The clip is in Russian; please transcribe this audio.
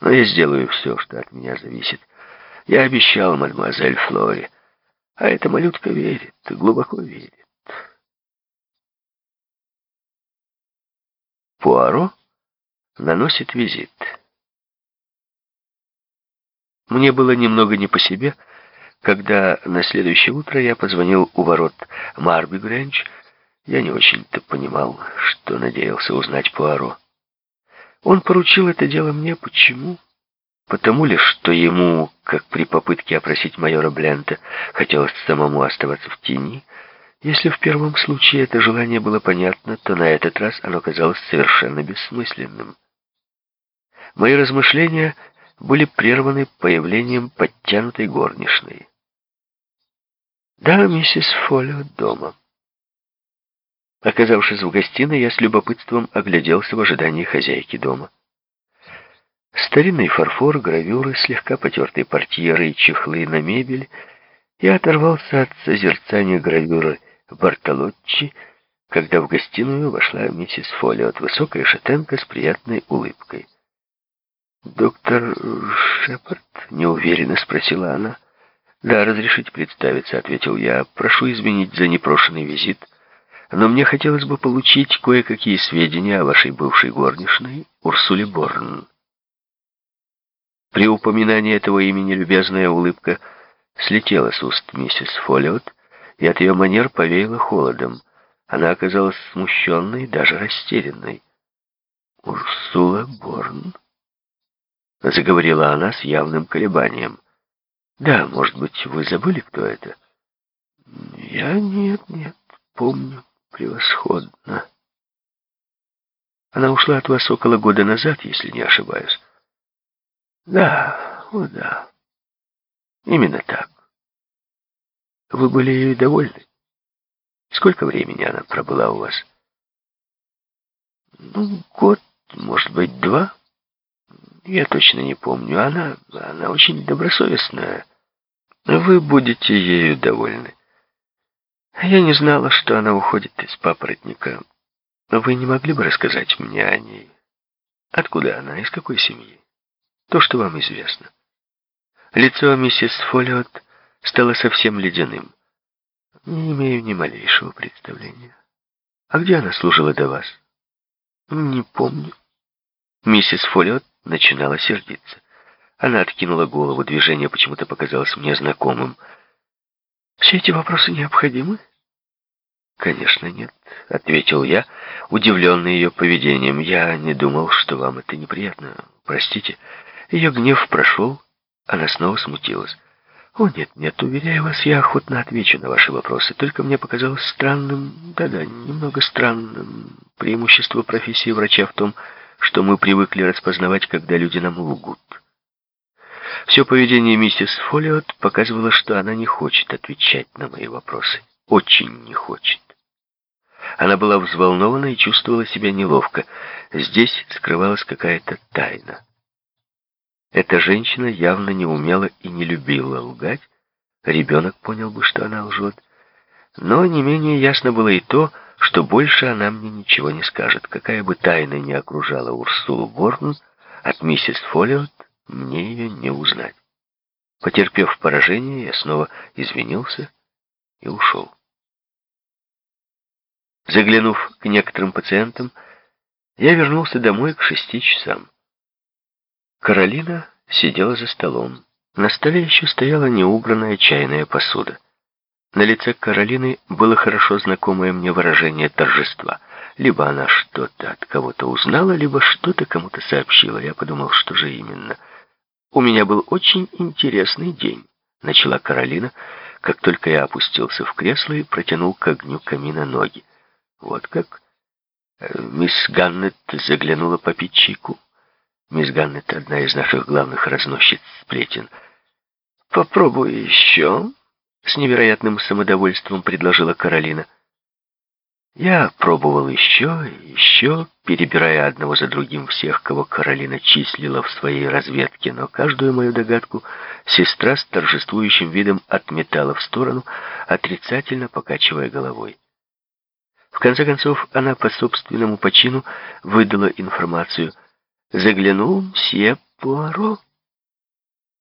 Но я сделаю все, что от меня зависит. Я обещал мадемуазель Флоре. А эта малютка верит, глубоко верит. Пуаро наносит визит. Мне было немного не по себе, когда на следующее утро я позвонил у ворот Марби Грэнч. Я не очень-то понимал, что надеялся узнать Пуаро. Он поручил это дело мне. Почему? Потому ли, что ему, как при попытке опросить майора Блента, хотелось самому оставаться в тени? Если в первом случае это желание было понятно, то на этот раз оно казалось совершенно бессмысленным. Мои размышления были прерваны появлением подтянутой горничной. «Да, миссис Фолио дома». Оказавшись в гостиной, я с любопытством огляделся в ожидании хозяйки дома. Старинный фарфор, гравюры, слегка потертые портьеры и чехлы на мебель. Я оторвался от созерцания гравюры Бартолотчи, когда в гостиную вошла миссис Фолиот, высокая шатенка с приятной улыбкой. «Доктор Шепард?» — неуверенно спросила она. «Да, разрешите представиться», — ответил я. «Прошу извинить за непрошенный визит, но мне хотелось бы получить кое-какие сведения о вашей бывшей горничной Урсуле Борн». При упоминании этого имени любезная улыбка слетела с уст миссис Фолиот, и от ее манер повеяло холодом. Она оказалась смущенной, даже растерянной. «Урсула Борн?» — заговорила она с явным колебанием. «Да, может быть, вы забыли, кто это?» «Я нет, нет, помню превосходно. Она ушла от вас около года назад, если не ошибаюсь». «Да, о да, именно так. Вы были ею довольны? Сколько времени она пробыла у вас? Ну, год, может быть, два. Я точно не помню. Она, она очень добросовестная. Вы будете ею довольны. Я не знала, что она уходит из папоротника. Вы не могли бы рассказать мне о ней? Откуда она, из какой семьи? То, что вам известно. Лицо миссис Фолиот стало совсем ледяным. Не имею ни малейшего представления. А где она служила до вас? Не помню. Миссис Фолиот начинала сердиться. Она откинула голову, движение почему-то показалось мне знакомым. «Все эти вопросы необходимы?» «Конечно нет», — ответил я, удивленный ее поведением. «Я не думал, что вам это неприятно. Простите». Ее гнев прошел, она снова смутилась. «О, нет, нет, уверяю вас, я охотно отвечу на ваши вопросы. Только мне показалось странным, да-да, немного странным, преимущество профессии врача в том, что мы привыкли распознавать, когда люди нам лгут. Все поведение миссис Фолиот показывало, что она не хочет отвечать на мои вопросы. Очень не хочет. Она была взволнована и чувствовала себя неловко. Здесь скрывалась какая-то тайна. Эта женщина явно не умела и не любила лгать. Ребенок понял бы, что она лжет. Но не менее ясно было и то, что больше она мне ничего не скажет. Какая бы тайна ни окружала Урсулу Борн, от миссис Фолиот мне ее не узнать. Потерпев поражение, я снова извинился и ушел. Заглянув к некоторым пациентам, я вернулся домой к шести часам. Каролина сидела за столом. На столе еще стояла неубранная чайная посуда. На лице Каролины было хорошо знакомое мне выражение торжества. Либо она что-то от кого-то узнала, либо что-то кому-то сообщила. Я подумал, что же именно. «У меня был очень интересный день», — начала Каролина, как только я опустился в кресло и протянул к огню камина ноги. «Вот как?» э, Мисс Ганнет заглянула попить чайку. Мисс Ганнет — одна из наших главных разносчиц сплетен. «Попробуй еще», — с невероятным самодовольством предложила Каролина. Я пробовал еще и еще, перебирая одного за другим всех, кого Каролина числила в своей разведке, но каждую мою догадку сестра с торжествующим видом отметала в сторону, отрицательно покачивая головой. В конце концов, она по собственному почину выдала информацию — Заглянул мсье Пуаро